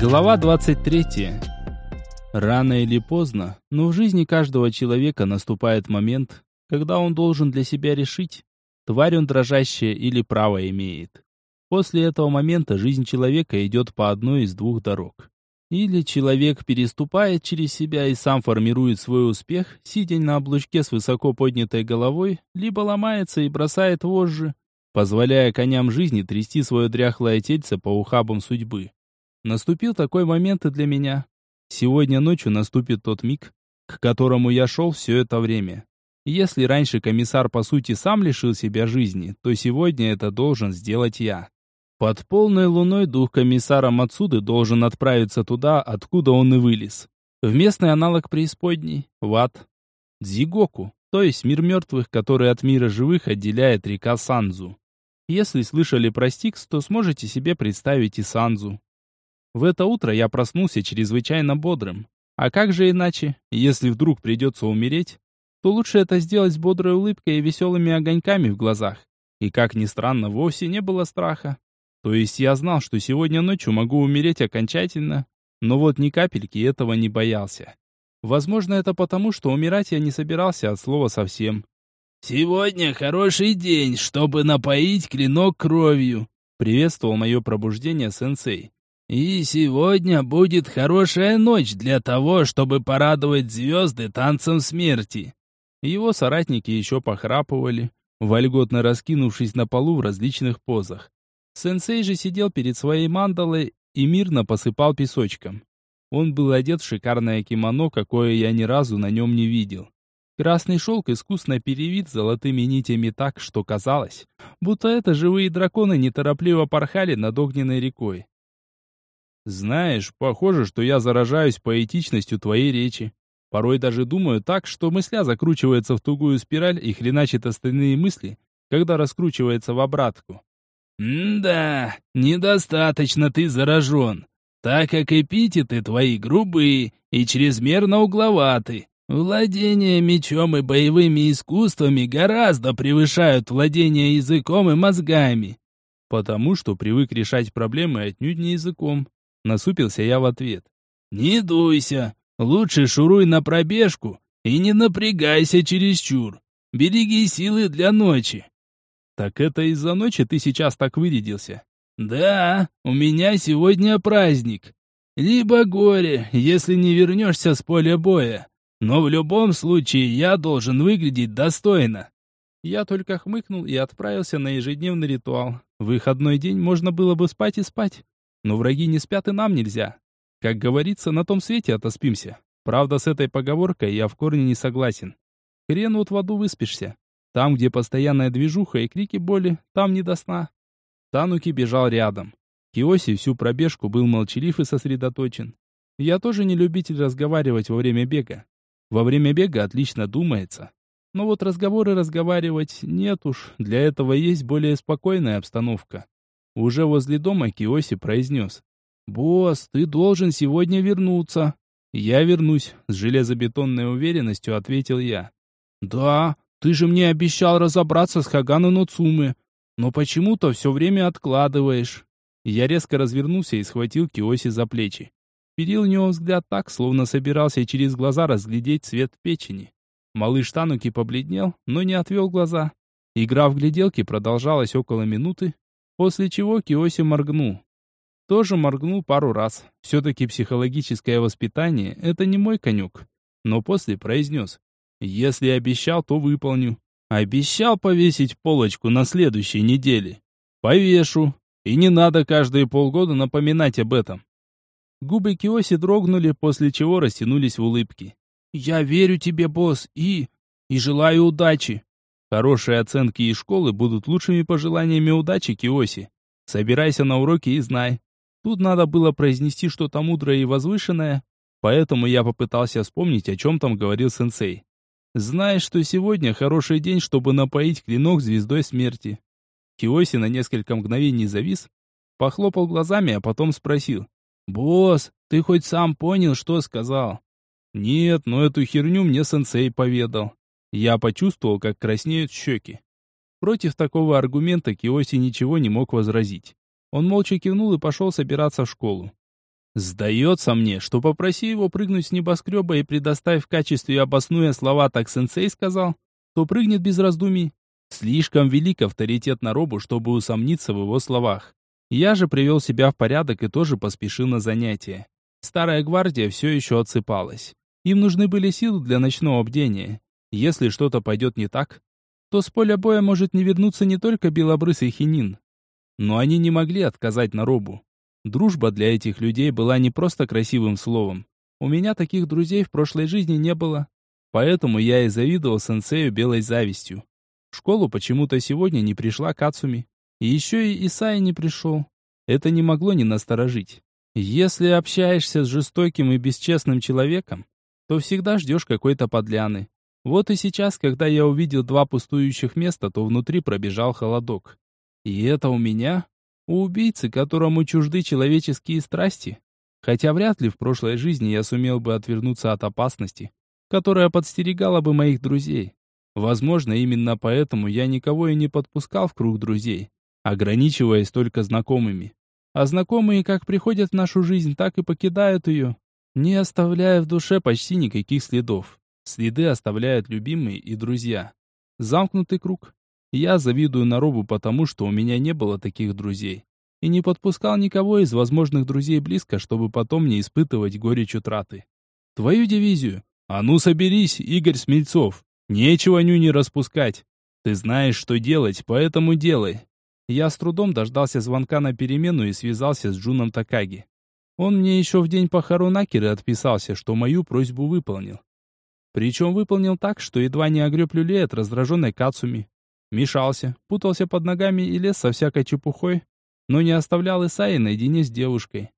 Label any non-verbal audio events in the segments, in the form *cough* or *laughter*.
Глава 23. Рано или поздно, но в жизни каждого человека наступает момент, когда он должен для себя решить, тварь он дрожащая или право имеет. После этого момента жизнь человека идет по одной из двух дорог. Или человек переступает через себя и сам формирует свой успех, сидя на облучке с высоко поднятой головой, либо ломается и бросает вожжи, позволяя коням жизни трясти свое дряхлое тельце по ухабам судьбы. Наступил такой момент и для меня. Сегодня ночью наступит тот миг, к которому я шел все это время. Если раньше комиссар по сути сам лишил себя жизни, то сегодня это должен сделать я. Под полной луной дух комиссара Мацуды должен отправиться туда, откуда он и вылез. В местный аналог преисподней – в ад. Дзигоку, то есть мир мертвых, который от мира живых отделяет река Санзу. Если слышали про Стикс, то сможете себе представить и Санзу. В это утро я проснулся чрезвычайно бодрым. А как же иначе, если вдруг придется умереть, то лучше это сделать с бодрой улыбкой и веселыми огоньками в глазах. И как ни странно, вовсе не было страха. То есть я знал, что сегодня ночью могу умереть окончательно, но вот ни капельки этого не боялся. Возможно, это потому, что умирать я не собирался от слова совсем. «Сегодня хороший день, чтобы напоить клинок кровью», — приветствовал мое пробуждение сенсей. И сегодня будет хорошая ночь для того, чтобы порадовать звезды танцем смерти. Его соратники еще похрапывали, вольготно раскинувшись на полу в различных позах. Сенсей же сидел перед своей мандалой и мирно посыпал песочком. Он был одет в шикарное кимоно, какое я ни разу на нем не видел. Красный шелк искусно перевит золотыми нитями так, что казалось, будто это живые драконы неторопливо порхали над огненной рекой. Знаешь, похоже, что я заражаюсь поэтичностью твоей речи. Порой даже думаю так, что мысля закручивается в тугую спираль и хреначит остальные мысли, когда раскручивается в обратку. «Да, недостаточно ты заражен, так как эпитеты твои грубые и чрезмерно угловаты. Владение мечом и боевыми искусствами гораздо превышают владение языком и мозгами». «Потому что привык решать проблемы отнюдь не языком. Насупился я в ответ. «Не дуйся. Лучше шуруй на пробежку и не напрягайся чересчур. Береги силы для ночи». «Так это из-за ночи ты сейчас так вырядился?» «Да, у меня сегодня праздник. Либо горе, если не вернешься с поля боя. Но в любом случае я должен выглядеть достойно». Я только хмыкнул и отправился на ежедневный ритуал. В выходной день можно было бы спать и спать. Но враги не спят и нам нельзя. Как говорится, на том свете отоспимся. Правда, с этой поговоркой я в корне не согласен. Хрен вот в аду выспишься. Там, где постоянная движуха и крики боли, там не до сна. Тануки бежал рядом. Киоси всю пробежку был молчалив и сосредоточен. Я тоже не любитель разговаривать во время бега. Во время бега отлично думается. Но вот разговоры разговаривать нет уж, для этого есть более спокойная обстановка. Уже возле дома Киоси произнес. «Босс, ты должен сегодня вернуться». «Я вернусь», — с железобетонной уверенностью ответил я. «Да, ты же мне обещал разобраться с Хагану Ноцумы, но почему-то все время откладываешь». Я резко развернулся и схватил Киоси за плечи. Перил у него взгляд так, словно собирался через глаза разглядеть цвет печени. Малыш Тануки побледнел, но не отвел глаза. Игра в гляделки продолжалась около минуты, После чего Киоси моргнул. Тоже моргнул пару раз. Все-таки психологическое воспитание – это не мой конек. Но после произнес. Если обещал, то выполню. Обещал повесить полочку на следующей неделе. Повешу. И не надо каждые полгода напоминать об этом. Губы Киоси дрогнули, после чего растянулись в улыбке. «Я верю тебе, босс, и... и желаю удачи!» Хорошие оценки из школы будут лучшими пожеланиями удачи, Киоси. Собирайся на уроки и знай. Тут надо было произнести что-то мудрое и возвышенное, поэтому я попытался вспомнить, о чем там говорил сенсей. Знаешь, что сегодня хороший день, чтобы напоить клинок звездой смерти. Киоси на несколько мгновений завис, похлопал глазами, а потом спросил. «Босс, ты хоть сам понял, что сказал?» «Нет, но эту херню мне сенсей поведал. Я почувствовал, как краснеют щеки. Против такого аргумента Киоси ничего не мог возразить. Он молча кивнул и пошел собираться в школу. Сдается мне, что попроси его прыгнуть с небоскреба и предоставь в качестве обоснуя слова так сенсей сказал, то прыгнет без раздумий. Слишком велик авторитет на робу, чтобы усомниться в его словах. Я же привел себя в порядок и тоже поспешил на занятия. Старая гвардия все еще отсыпалась. Им нужны были силы для ночного бдения. Если что-то пойдет не так, то с поля боя может не вернуться не только белобрысый хинин. Но они не могли отказать Наробу. Дружба для этих людей была не просто красивым словом. У меня таких друзей в прошлой жизни не было. Поэтому я и завидовал сенсею белой завистью. В школу почему-то сегодня не пришла Кацуми. Еще и Исай не пришел. Это не могло не насторожить. Если общаешься с жестоким и бесчестным человеком, то всегда ждешь какой-то подляны. Вот и сейчас, когда я увидел два пустующих места, то внутри пробежал холодок. И это у меня? У убийцы, которому чужды человеческие страсти? Хотя вряд ли в прошлой жизни я сумел бы отвернуться от опасности, которая подстерегала бы моих друзей. Возможно, именно поэтому я никого и не подпускал в круг друзей, ограничиваясь только знакомыми. А знакомые как приходят в нашу жизнь, так и покидают ее, не оставляя в душе почти никаких следов. Следы оставляют любимые и друзья. Замкнутый круг. Я завидую Наробу потому, что у меня не было таких друзей. И не подпускал никого из возможных друзей близко, чтобы потом не испытывать горечь утраты. Твою дивизию. А ну соберись, Игорь Смельцов. Нечего нюни распускать. Ты знаешь, что делать, поэтому делай. Я с трудом дождался звонка на перемену и связался с Джуном Такаги. Он мне еще в день похорон Акеры отписался, что мою просьбу выполнил. Причем выполнил так, что едва не огреб люлей от раздраженной Кацуми. Мешался, путался под ногами и лез со всякой чепухой, но не оставлял Исаи наедине с девушкой.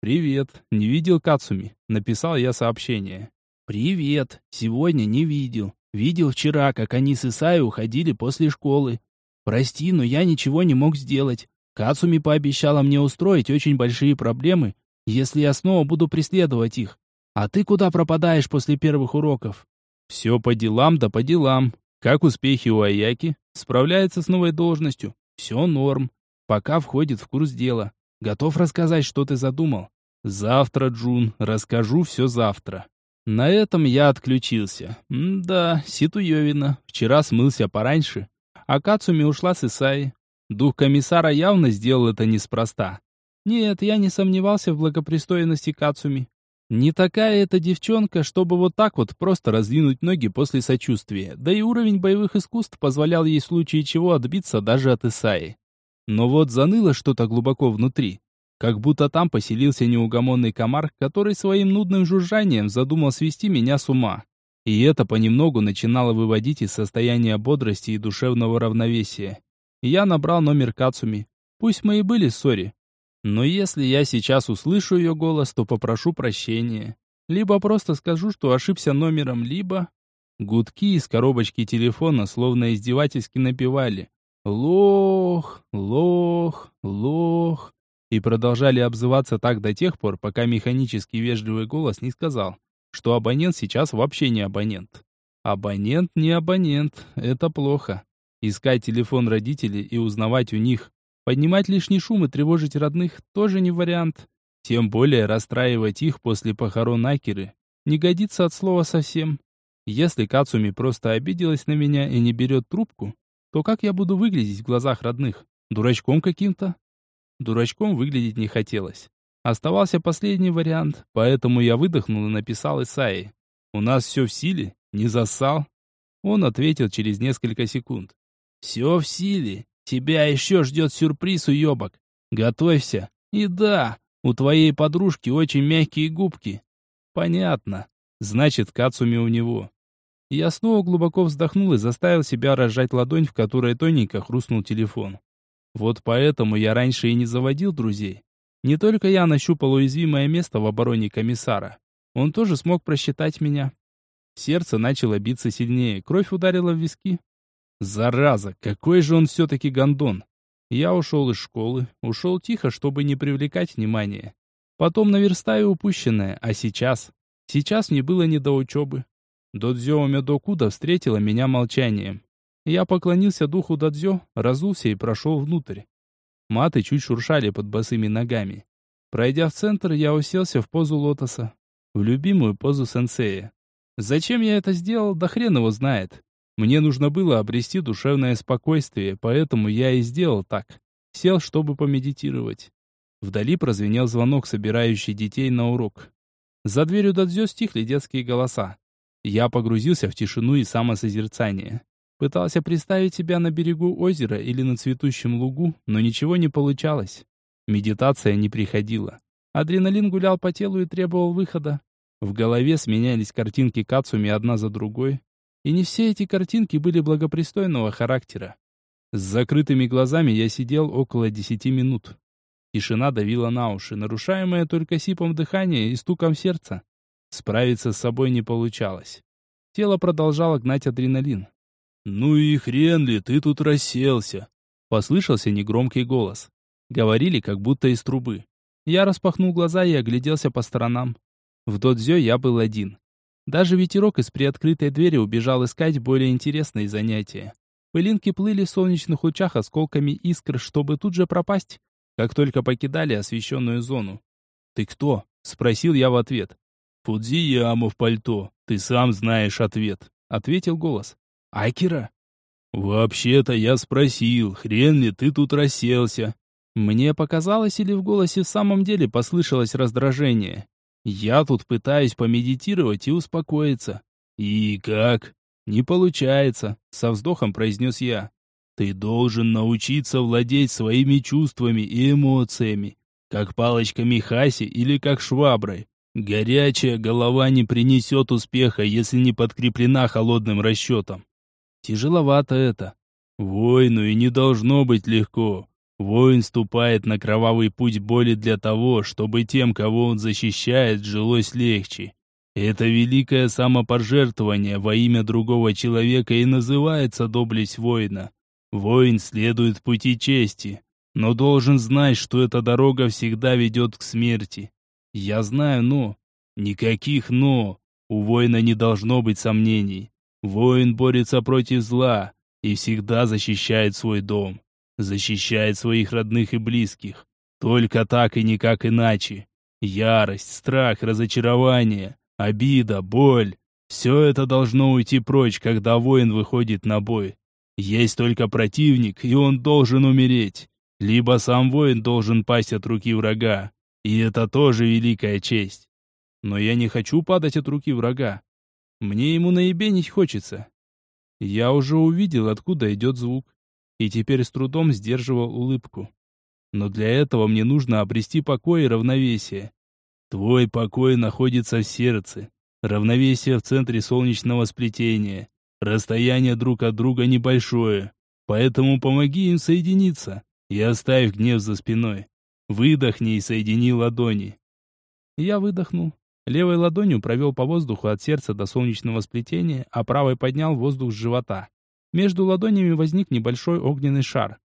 «Привет, не видел Кацуми?» — написал я сообщение. «Привет, сегодня не видел. Видел вчера, как они с Исаей уходили после школы. Прости, но я ничего не мог сделать. Кацуми пообещала мне устроить очень большие проблемы, если я снова буду преследовать их. А ты куда пропадаешь после первых уроков? Все по делам да по делам. Как успехи у Аяки? Справляется с новой должностью. Все норм. Пока входит в курс дела. Готов рассказать, что ты задумал? Завтра, Джун, расскажу все завтра. На этом я отключился. М да, Ситуевина. Вчера смылся пораньше. А Кацуми ушла с Исаи. Дух комиссара явно сделал это неспроста. Нет, я не сомневался в благопристойности Кацуми. Не такая эта девчонка, чтобы вот так вот просто раздвинуть ноги после сочувствия. Да и уровень боевых искусств позволял ей в случае чего отбиться даже от Исаи. Но вот заныло что-то глубоко внутри. Как будто там поселился неугомонный комар, который своим нудным жужжанием задумал свести меня с ума. И это понемногу начинало выводить из состояния бодрости и душевного равновесия. Я набрал номер Кацуми. Пусть мы и были в ссоре. Но если я сейчас услышу ее голос, то попрошу прощения. Либо просто скажу, что ошибся номером, либо... Гудки из коробочки телефона словно издевательски напевали. «Лох, лох, лох» и продолжали обзываться так до тех пор, пока механический вежливый голос не сказал, что абонент сейчас вообще не абонент. Абонент не абонент, это плохо. Искать телефон родителей и узнавать у них. Поднимать лишний шум и тревожить родных тоже не вариант. Тем более расстраивать их после похорон Акеры. Не годится от слова совсем. Если Кацуми просто обиделась на меня и не берет трубку, то как я буду выглядеть в глазах родных? Дурачком каким-то? Дурачком выглядеть не хотелось. Оставался последний вариант, поэтому я выдохнул и написал Исаи. «У нас все в силе? Не засал?» Он ответил через несколько секунд. «Все в силе. Тебя еще ждет сюрприз, уебок. Готовься. И да, у твоей подружки очень мягкие губки». «Понятно. Значит, Кацуми у него». Я снова глубоко вздохнул и заставил себя разжать ладонь, в которой тоненько хрустнул телефон. Вот поэтому я раньше и не заводил друзей. Не только я нащупал уязвимое место в обороне комиссара. Он тоже смог просчитать меня. Сердце начало биться сильнее, кровь ударила в виски. Зараза, какой же он все-таки гондон. Я ушел из школы, ушел тихо, чтобы не привлекать внимания. Потом наверстаю упущенное, а сейчас? Сейчас мне было не до учебы. Додзё Медокуда встретила меня молчанием. Я поклонился духу Дадзё, разулся и прошел внутрь. Маты чуть шуршали под босыми ногами. Пройдя в центр, я уселся в позу лотоса, в любимую позу сенсея. Зачем я это сделал, да хрен его знает. Мне нужно было обрести душевное спокойствие, поэтому я и сделал так. Сел, чтобы помедитировать. Вдали прозвенел звонок, собирающий детей на урок. За дверью Дадзё стихли детские голоса. Я погрузился в тишину и самосозерцание. Пытался представить себя на берегу озера или на цветущем лугу, но ничего не получалось. Медитация не приходила. Адреналин гулял по телу и требовал выхода. В голове сменялись картинки Кацуми одна за другой. И не все эти картинки были благопристойного характера. С закрытыми глазами я сидел около десяти минут. Тишина давила на уши, нарушаемая только сипом дыхания и стуком сердца. Справиться с собой не получалось. Тело продолжало гнать адреналин. «Ну и хрен ли ты тут расселся?» Послышался негромкий голос. Говорили, как будто из трубы. Я распахнул глаза и огляделся по сторонам. В додзё я был один. Даже ветерок из приоткрытой двери убежал искать более интересные занятия. Пылинки плыли в солнечных лучах осколками искр, чтобы тут же пропасть, как только покидали освещенную зону. «Ты кто?» — спросил я в ответ. «Фудзияма в пальто, ты сам знаешь ответ», — ответил голос. Акера? Вообще-то я спросил, хрен ли ты тут расселся? Мне показалось или в голосе в самом деле послышалось раздражение. Я тут пытаюсь помедитировать и успокоиться. И как? Не получается, со вздохом произнес я. Ты должен научиться владеть своими чувствами и эмоциями, как палочками Хаси или как шваброй. Горячая голова не принесет успеха, если не подкреплена холодным расчетом. Тяжеловато это. Воину и не должно быть легко. Воин ступает на кровавый путь боли для того, чтобы тем, кого он защищает, жилось легче. Это великое самопожертвование во имя другого человека и называется доблесть воина. Воин следует пути чести, но должен знать, что эта дорога всегда ведет к смерти. Я знаю «но». Никаких «но». У воина не должно быть сомнений. Воин борется против зла и всегда защищает свой дом, защищает своих родных и близких. Только так и никак иначе. Ярость, страх, разочарование, обида, боль — все это должно уйти прочь, когда воин выходит на бой. Есть только противник, и он должен умереть. Либо сам воин должен пасть от руки врага. И это тоже великая честь. Но я не хочу падать от руки врага. Мне ему наебенить хочется. Я уже увидел, откуда идет звук, и теперь с трудом сдерживал улыбку. Но для этого мне нужно обрести покой и равновесие. Твой покой находится в сердце, равновесие в центре солнечного сплетения. Расстояние друг от друга небольшое, поэтому помоги им соединиться и оставь гнев за спиной. Выдохни и соедини ладони. Я выдохнул. Левой ладонью провел по воздуху от сердца до солнечного сплетения, а правой поднял воздух с живота. Между ладонями возник небольшой огненный шар.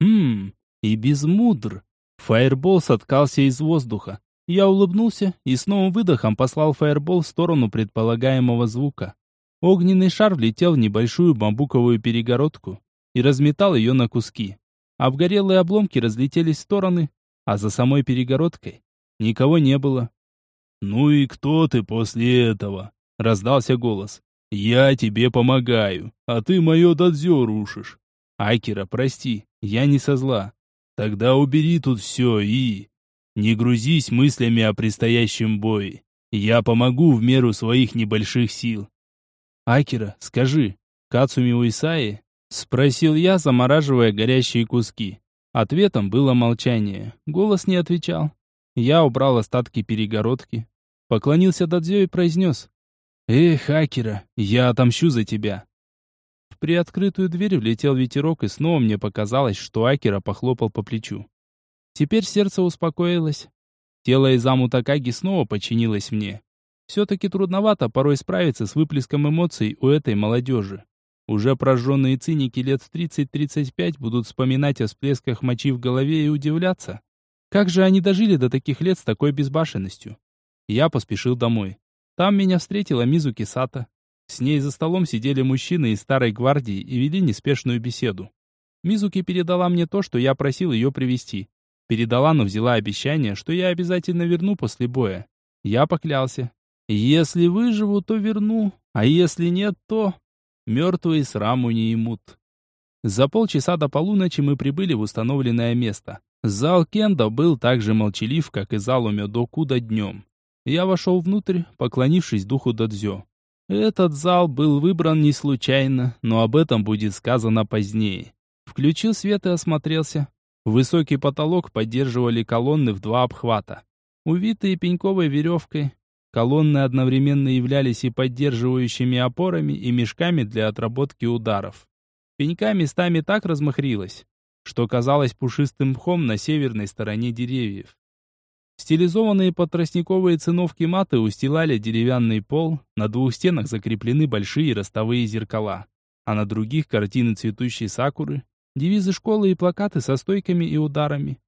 Хм, и без мудр. Фаербол соткался из воздуха. Я улыбнулся и с новым выдохом послал фаербол в сторону предполагаемого звука. Огненный шар влетел в небольшую бамбуковую перегородку и разметал ее на куски. Обгорелые обломки разлетелись в стороны, а за самой перегородкой никого не было. «Ну и кто ты после этого?» — раздался голос. «Я тебе помогаю, а ты мое дадзё рушишь». «Акера, прости, я не со зла». «Тогда убери тут все и...» «Не грузись мыслями о предстоящем бое. Я помогу в меру своих небольших сил». «Акера, скажи, Кацуми Уисаи?» — спросил я, замораживая горящие куски. Ответом было молчание. Голос не отвечал. Я убрал остатки перегородки, поклонился Дадзё и произнес. «Эй, хакера, я отомщу за тебя». В приоткрытую дверь влетел ветерок, и снова мне показалось, что Акера похлопал по плечу. Теперь сердце успокоилось. Тело Изаму Такаги снова подчинилось мне. Все-таки трудновато порой справиться с выплеском эмоций у этой молодежи. Уже прожженные циники лет в 30-35 будут вспоминать о всплесках мочи в голове и удивляться, как же они дожили до таких лет с такой безбашенностью? Я поспешил домой. Там меня встретила Мизуки Сата. С ней за столом сидели мужчины из старой гвардии и вели неспешную беседу. Мизуки передала мне то, что я просил ее привести. Передала, но взяла обещание, что я обязательно верну после боя. Я поклялся. Если выживу, то верну, а если нет, то... Мертвые сраму не имут. За полчаса до полуночи мы прибыли в установленное место. Зал Кендо был так же молчалив, как и зал Умедокуда днем. Я вошел внутрь, поклонившись духу Дадзё. Этот зал был выбран не случайно, но об этом будет сказано позднее. Включил свет и осмотрелся. Высокий потолок поддерживали колонны в два обхвата. Увитые пеньковой веревкой, колонны одновременно являлись и поддерживающими опорами, и мешками для отработки ударов. Пенька местами так размахрилась, что казалось пушистым мхом на северной стороне деревьев. Стилизованные под тростниковые циновки маты устилали деревянный пол, на двух стенах закреплены большие ростовые зеркала, а на других картины цветущей сакуры, девизы школы и плакаты со стойками и ударами.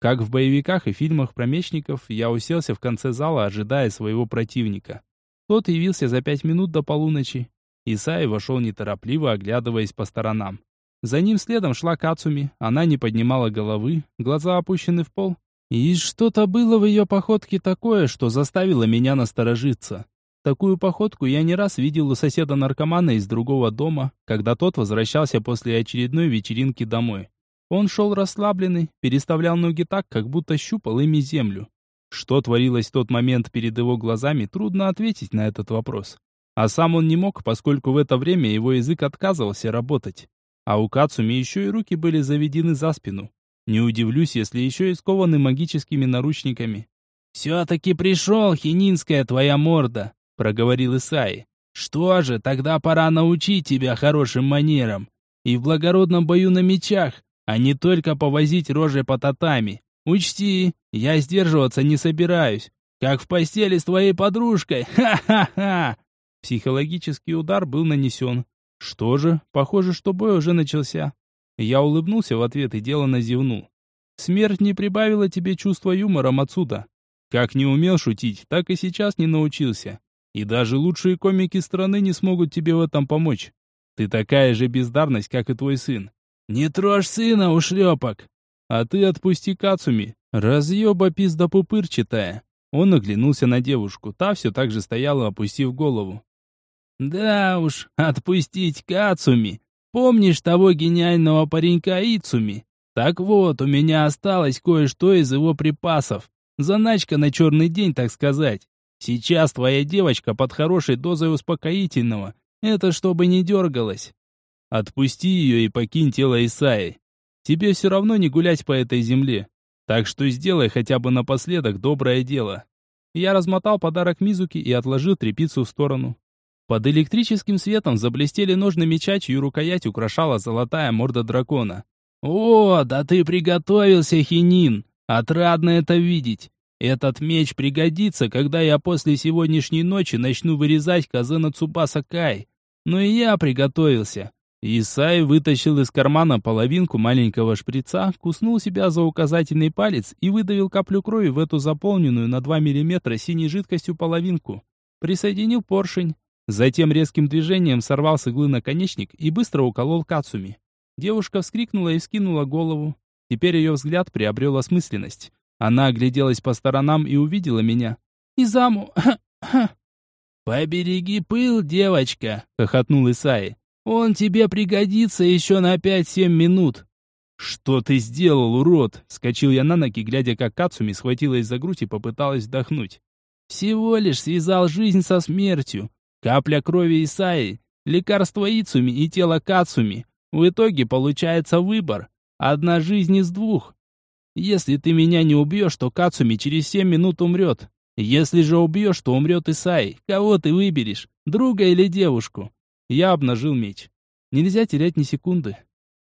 Как в боевиках и фильмах про мечников, я уселся в конце зала, ожидая своего противника. Тот явился за пять минут до полуночи. Исай вошел неторопливо, оглядываясь по сторонам. За ним следом шла Кацуми, она не поднимала головы, глаза опущены в пол, и что-то было в ее походке такое, что заставило меня насторожиться. Такую походку я не раз видел у соседа-наркомана из другого дома, когда тот возвращался после очередной вечеринки домой. Он шел расслабленный, переставлял ноги так, как будто щупал ими землю. Что творилось в тот момент перед его глазами, трудно ответить на этот вопрос. А сам он не мог, поскольку в это время его язык отказывался работать. А у Кацуми еще и руки были заведены за спину. Не удивлюсь, если еще и скованы магическими наручниками. «Все-таки пришел, хининская твоя морда», — проговорил Исаи. «Что же, тогда пора научить тебя хорошим манерам. И в благородном бою на мечах, а не только повозить рожей по татами. Учти, я сдерживаться не собираюсь. Как в постели с твоей подружкой. *laughs* Ха-ха-ха!» Психологический удар был нанесен. Что же, похоже, что бой уже начался. Я улыбнулся в ответ и делано зевнул. Смерть не прибавила тебе чувства юмора, Мацуда. Как не умел шутить, так и сейчас не научился. И даже лучшие комики страны не смогут тебе в этом помочь. Ты такая же бездарность, как и твой сын. Не трожь сына, ушлепок! А ты отпусти Кацуми, разъеба пизда пупырчатая. Он оглянулся на девушку, та все так же стояла, опустив голову. «Да уж, отпустить Кацуми! Помнишь того гениального паренька Ицуми? Так вот, у меня осталось кое-что из его припасов. Заначка на черный день, так сказать. Сейчас твоя девочка под хорошей дозой успокоительного. Это чтобы не дергалась. Отпусти ее и покинь тело Исаи. Тебе все равно не гулять по этой земле. Так что сделай хотя бы напоследок доброе дело. Я размотал подарок Мизуки и отложил трепицу в сторону. Под электрическим светом заблестели ножны меча, чью рукоять украшала золотая морда дракона. «О, да ты приготовился, Хинин! Отрадно это видеть! Этот меч пригодится, когда я после сегодняшней ночи начну вырезать Казена Цубаса Кай. Но и я приготовился. Исай вытащил из кармана половинку маленького шприца, куснул себя за указательный палец и выдавил каплю крови в эту заполненную на 2 мм синей жидкостью половинку. Присоединил поршень, Затем резким движением сорвал с иглы наконечник и быстро уколол Кацуми. Девушка вскрикнула и скинула голову. Теперь ее взгляд приобрел осмысленность. Она огляделась по сторонам и увидела меня. «Изаму!» *coughs* «Побереги пыл, девочка!» — хохотнул Исаи. «Он тебе пригодится еще на пять-семь минут!» «Что ты сделал, урод?» — скочил я на ноги, глядя, как Кацуми схватилась за грудь и попыталась вдохнуть. «Всего лишь связал жизнь со смертью. Капля крови Исаи, лекарство Ицуми и тело Кацуми. В итоге получается выбор. Одна жизнь из двух. Если ты меня не убьешь, то Кацуми через семь минут умрет. Если же убьешь, то умрет Исаи. Кого ты выберешь, друга или девушку? Я обнажил меч. Нельзя терять ни секунды.